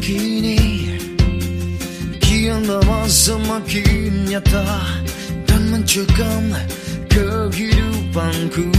kini. Kian lama semakin nyata Dan mencekam kehidupanku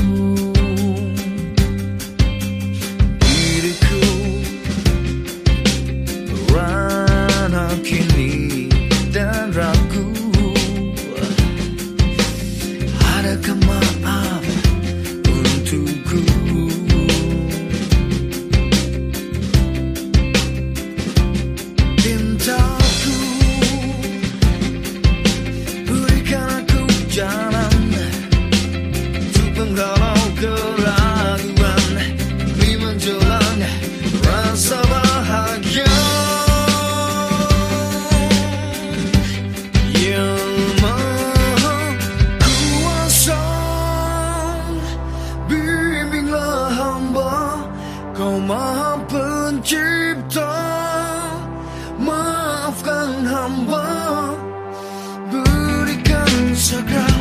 Kau maha pencipta Maafkan hamba. Berikan segera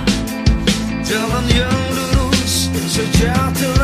Jalan yang lurus Sejahtera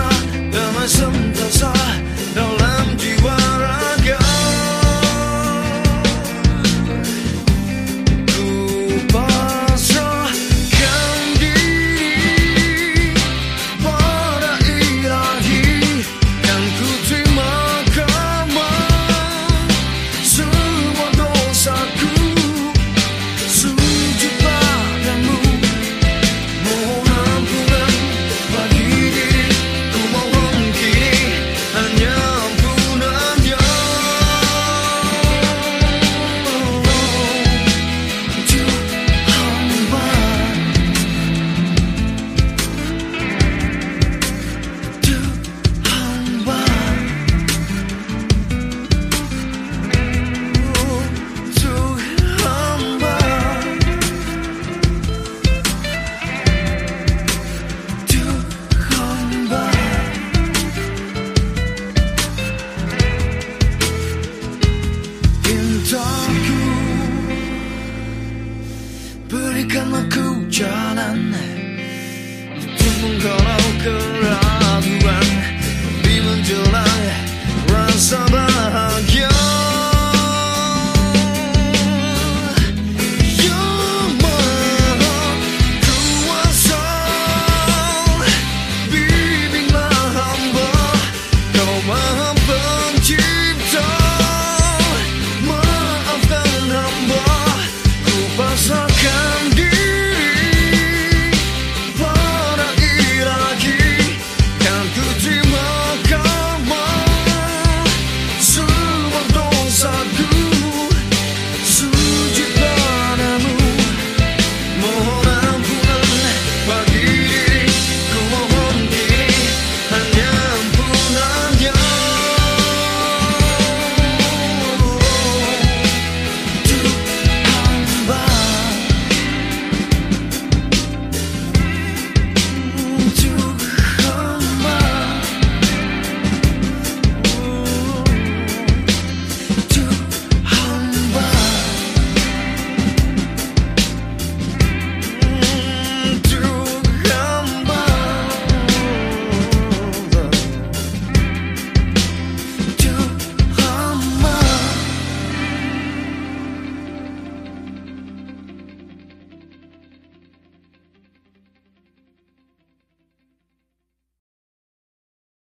가 놓고 전한 두분 걸어오고